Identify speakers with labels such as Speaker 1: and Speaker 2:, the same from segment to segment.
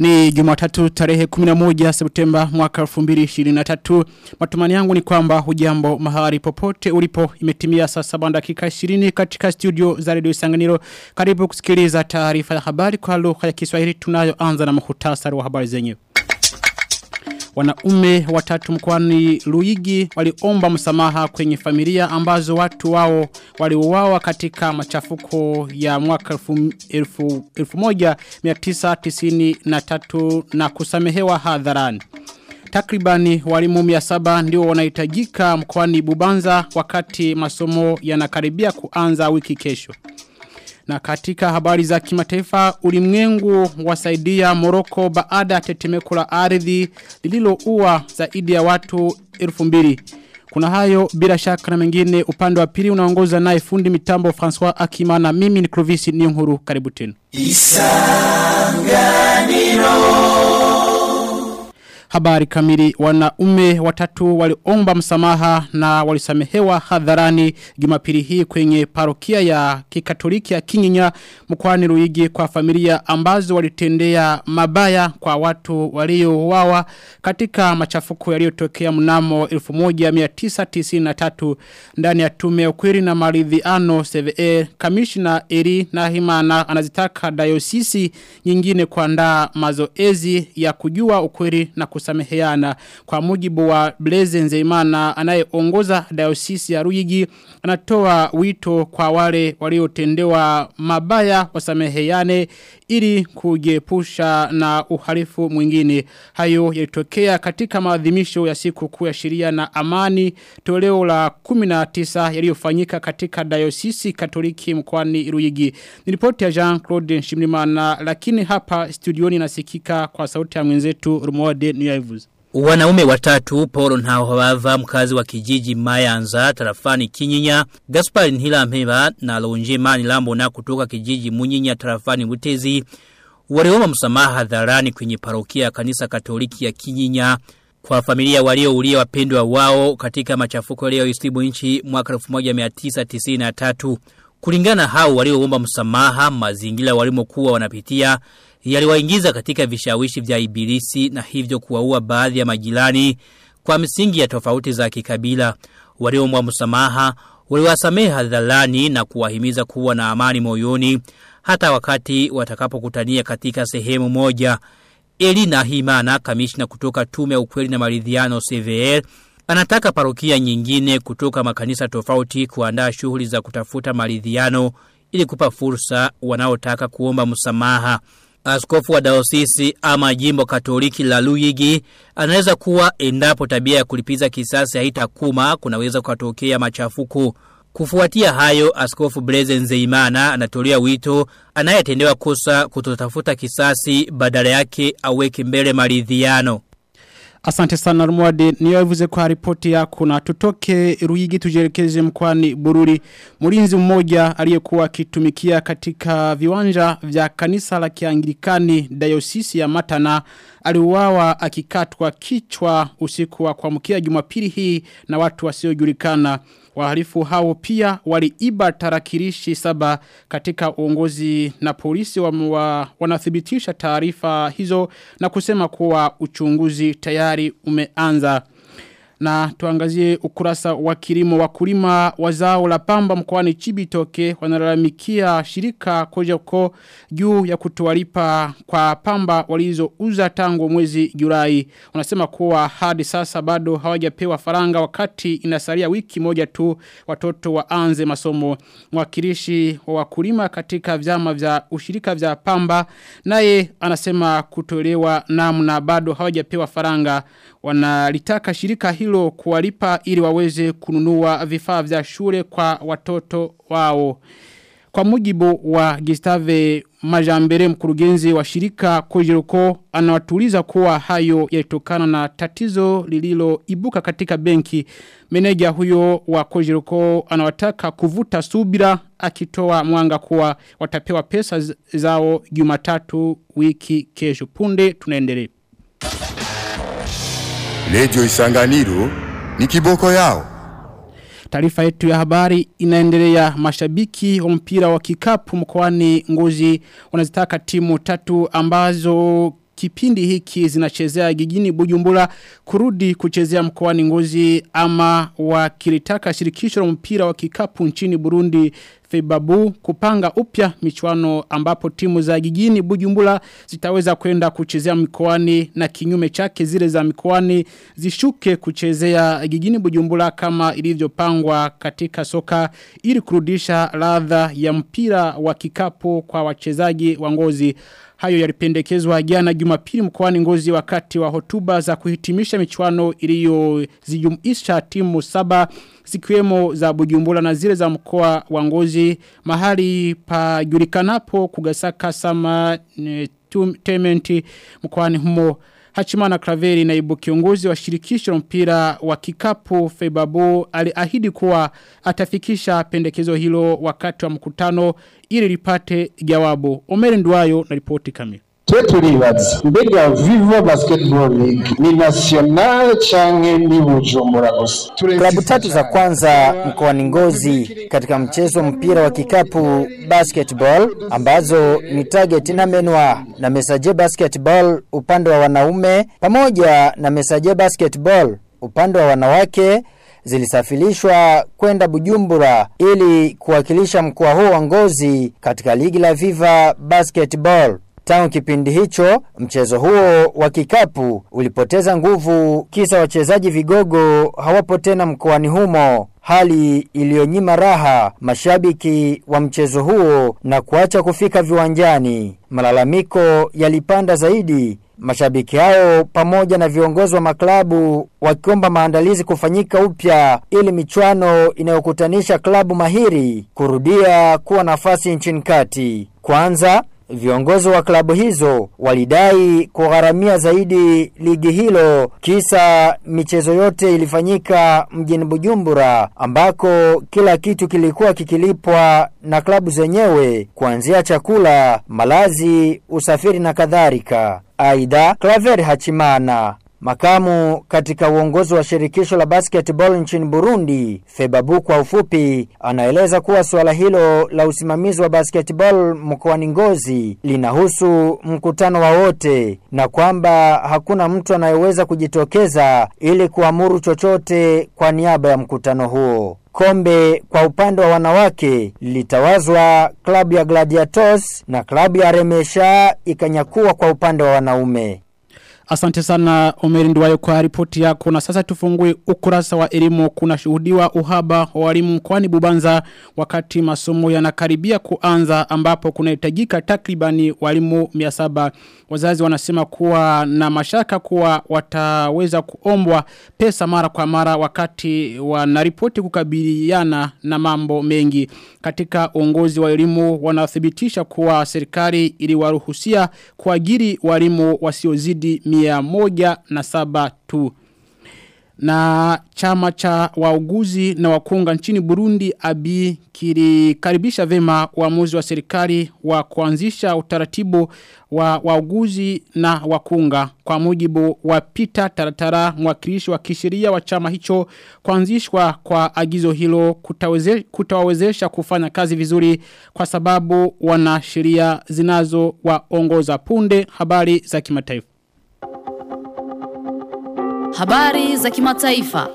Speaker 1: ni jumatatu tarehe 11 Septemba mwaka 2023. Matumani yangu ni kwamba hujambo mahali popote ulipo imetimia saa saba dakika 20 katika studio za Radio Sanganiro. Karibu kusikiliza taarifa ya habari kwa lugha ya Kiswahili tunayoanza na muhtasari wa habari zenyewe. Wanaume watatu mkoani Luigi waliomba msamaha kwenye familia ambazo watu wao waliuawa katika machafuko ya mwaka 1993 na kusamehewa hadharani. Takribani walimu 700 ndio wanahitajika mkoani Bubanza wakati masomo yanakaribia kuanza wiki kesho. Na katika habari za kimataifa ulimwengu wasaidia Moroko baada ya tetemeko la ardhi lililoua zaidi ya watu 2000. Kuna hayo bila shaka na mengine upande wa pili unaongoza naye fundi mitambo François Akimana mimi ni Clovis Niyonkuru karibu tena. Habari kamili. Wanaume watatu waliomba msamaha na walisamehewa hadharani jumapili hii kwenye parokia ya kikatoliki ya Kinyinya mkoani Ruigi kwa familia ambazo walitendea mabaya kwa watu waliouawa katika machafuko yaliyotokea mnamo 1993 ndani ya tume ya ukweli na maridhiano CVE kamishna Eri Nahimana anazitaka dayosisi nyingine kuandaa mazoezi ya kujua ukweli na kusameheana. Kwa mujibu wa Blaise Nzeimana anayeongoza diocese ya Ruigi anatoa wito kwa wale waliotendewa mabaya wasameheane ili kujiepusha na uharifu mwingine hayo yalitokea katika maadhimisho ya siku kuu ya sheria na amani toleo la 19 yaliyofanyika katika dayosisi katoliki mkoani Ruyigi. ni ripoti ya Jean-Claude Shimlimana lakini hapa studioni nasikika kwa sauti ya mwenzetu Rumode Niyaivuzi
Speaker 2: Wanaume watatu, Paulo Ntahobava mkazi wa kijiji Mayanza, tarafani Kinyinya, Gaspar Nhila Mpeba na Lonjemani Lambo na kutoka kijiji Munyinya, tarafani Butezi, waliomba msamaha hadharani kwenye parokia ya kanisa Katoliki ya Kinyinya kwa familia walioulia wapendwa wao katika machafuko yaliyoisibu nchi mwaka 1993. Kulingana hao walioomba msamaha, mazingira walimokuwa wanapitia yaliwaingiza katika vishawishi vya ibilisi na hivyo kuwaua baadhi ya majirani kwa misingi ya tofauti za kikabila. Waliomwa msamaha waliwasamehe hadharani na kuwahimiza kuwa na amani moyoni hata wakati watakapokutania katika sehemu moja. Elina Himana, kamishna kutoka tume ya ukweli na maridhiano CVR, anataka parokia nyingine kutoka makanisa tofauti kuandaa shughuli za kutafuta maridhiano ili kupa fursa wanaotaka kuomba msamaha. Askofu wa daosisi ama jimbo katoliki la luigi anaweza kuwa endapo tabia ya kulipiza kisasi haitakuma kunaweza kutokea machafuko. Kufuatia hayo askofu Blaise Nzeimana anatolea wito anayetendewa kosa kutotafuta kisasi badala yake aweke mbele maridhiano.
Speaker 1: Asante sana Rumwade niyo yavuze kwa ripoti yako na tutoke Ruigi tujerekeze mkwani Bururi. Mulinzi mmoja aliyekuwa kitumikia katika viwanja vya kanisa la Kianglikani Dayosisi ya Matana aliuawa akikatwa kichwa usiku wa kuamkia Jumapili hii na watu wasiojulikana. Wahalifu hao pia waliiba tarakilishi saba katika uongozi na polisi wa, wa, wanathibitisha taarifa hizo na kusema kuwa uchunguzi tayari umeanza. Na tuangazie ukurasa wa kilimo wakulima wa zao la pamba mkoani Chibitoke wanalalamikia shirika Kojako juu ya kutowalipa kwa pamba walizouza tangu mwezi Julai. Wanasema kuwa hadi sasa bado hawajapewa faranga wakati inasalia wiki moja tu watoto waanze masomo. Mwakilishi wa wakulima katika vyama vya ushirika vya pamba naye anasema kutolewa namna bado hawajapewa faranga wanalitaka shirika hilo kuwalipa ili waweze kununua vifaa vya shule kwa watoto wao. Kwa mujibu wa Gustave Majambere mkurugenzi wa shirika Kojiruko anawatuliza kuwa hayo yalitokana na tatizo lililo ibuka katika benki. Meneja huyo wa Kojiruko anawataka kuvuta subira akitoa mwanga kuwa watapewa pesa zao Jumatatu wiki kesho. Punde tunaendelea.
Speaker 3: Lejo Isanganiro ni kiboko yao.
Speaker 1: Taarifa yetu ya habari inaendelea mashabiki wa mpira wa kikapu mkoani Ngozi wanazitaka timu tatu ambazo kipindi hiki zinachezea gigini Bujumbura kurudi kuchezea mkoani Ngozi ama wakilitaka shirikisho la mpira wa kikapu nchini Burundi Febabu kupanga upya michuano ambapo timu za gigini Bujumbura zitaweza kwenda kuchezea mikoani na kinyume chake zile za mikoani zishuke kuchezea gigini Bujumbura kama ilivyopangwa katika soka ili kurudisha ladha ya mpira wa kikapu kwa wachezaji wa ngozi Hayo yalipendekezwa jana Jumapili mkoani Ngozi wakati wa hotuba za kuhitimisha michuano iliyozijumuisha timu saba zikiwemo za Bujumbura na zile za mkoa wa Ngozi. Mahali pajulikanapo kugasaka sama e, tementi mkoani humo Hachimana Kraveri naibu kiongozi wa shirikisho mpira wa kikapu Febabu aliahidi kuwa atafikisha pendekezo hilo wakati wa mkutano ili lipate jawabu. Omeri Nduwayo na ripoti kamili.
Speaker 4: twe turibaza mbega vivo basketball league ni national change ni bujumbura gusa
Speaker 5: Klabu tatu za kwanza mkoani Ngozi katika mchezo mpira wa kikapu basketball ambazo ni Target na Menwa na Mesaje basketball upande wa wanaume pamoja na Mesaje basketball upande wa wanawake zilisafirishwa kwenda Bujumbura ili kuwakilisha mkoa huo wa Ngozi katika ligi la Viva Basketball. Tangu kipindi hicho, mchezo huo wa kikapu ulipoteza nguvu kisa wachezaji vigogo hawapo tena mkoani humo. Hali iliyonyima raha mashabiki wa mchezo huo na kuacha kufika viwanjani. Malalamiko yalipanda zaidi Mashabiki hao pamoja na viongozi wa maklabu wakiomba maandalizi kufanyika upya ili michuano inayokutanisha klabu mahiri kurudia kuwa nafasi nchini kati. Kwanza Viongozi wa klabu hizo walidai kugharamia zaidi ligi hilo kisa michezo yote ilifanyika mjini Bujumbura ambako kila kitu kilikuwa kikilipwa na klabu zenyewe kuanzia chakula, malazi, usafiri na kadhalika. Aidha, Claver Hachimana Makamu katika uongozi wa shirikisho la basketball nchini Burundi, Febabu kwa ufupi, anaeleza kuwa suala hilo la usimamizi wa basketball mkoani Ngozi linahusu mkutano wa wote na kwamba hakuna mtu anayeweza kujitokeza ili kuamuru chochote kwa niaba ya mkutano huo. Kombe kwa upande wa wanawake litawazwa klabu ya Gladiators na klabu ya Remesha ikanyakuwa kwa upande wa wanaume.
Speaker 1: Asante sana Omeri Nduwayo kwa ripoti yako. Na sasa tufungue ukurasa wa elimu. Kuna shuhudiwa uhaba wa walimu mkoani Bubanza wakati masomo yanakaribia kuanza ambapo kunahitajika takribani walimu 700 wazazi wanasema kuwa na mashaka kuwa wataweza kuombwa pesa mara kwa mara wakati wanaripoti kukabiliana na mambo mengi. Katika uongozi wa elimu wanathibitisha kuwa serikali iliwaruhusia kuajiri walimu wasiozidi mia moja na saba tu. Na chama cha wauguzi na wakunga nchini Burundi abi kilikaribisha vema uamuzi wa serikali wa kuanzisha utaratibu wa wauguzi na wakunga. Kwa mujibu wa Pita Taratara mwakilishi wa kisheria wa chama hicho kuanzishwa kwa agizo hilo kutaweze, kutawawezesha kufanya kazi vizuri kwa sababu wana sheria zinazo waongoza punde habari za kimataifa
Speaker 6: Habari za kimataifa.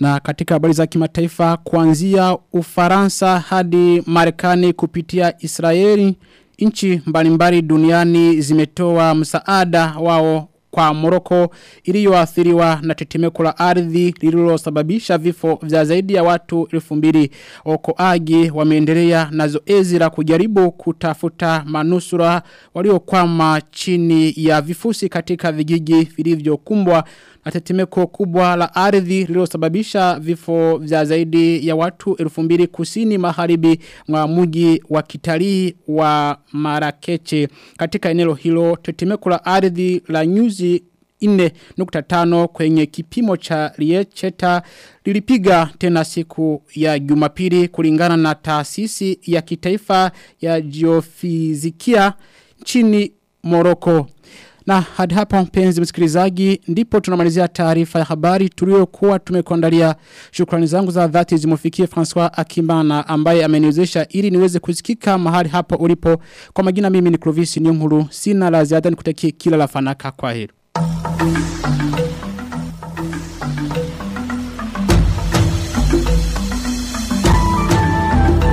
Speaker 1: Na katika habari za kimataifa kuanzia Ufaransa hadi Marekani kupitia Israeli nchi mbalimbali duniani zimetoa msaada wao kwa Moroko iliyoathiriwa na tetemeko la ardhi lililosababisha vifo vya zaidi ya watu 2000 Okoagi wameendelea na zoezi la kujaribu kutafuta manusura waliokwama chini ya vifusi katika vijiji vilivyokumbwa na tetemeko kubwa la ardhi lililosababisha vifo vya zaidi ya watu 2000 kusini magharibi mwa mji wa kitalii wa Marakeche katika eneo hilo tetemeko la ardhi la nyuzi 4.5 kwenye kipimo cha Riecheta lilipiga tena siku ya Jumapili kulingana na taasisi ya kitaifa ya geofizikia nchini Moroko. Na hadi hapa mpenzi msikilizaji ndipo tunamalizia taarifa ya habari tuliyokuwa tumekuandalia. Shukrani zangu za dhati zimufikie François Akimana ambaye ameniwezesha ili niweze kusikika mahali hapa ulipo. Kwa majina mimi ni Clovis Nyumhuru. Sina la ziada nikutakie kila la fanaka kwa heri.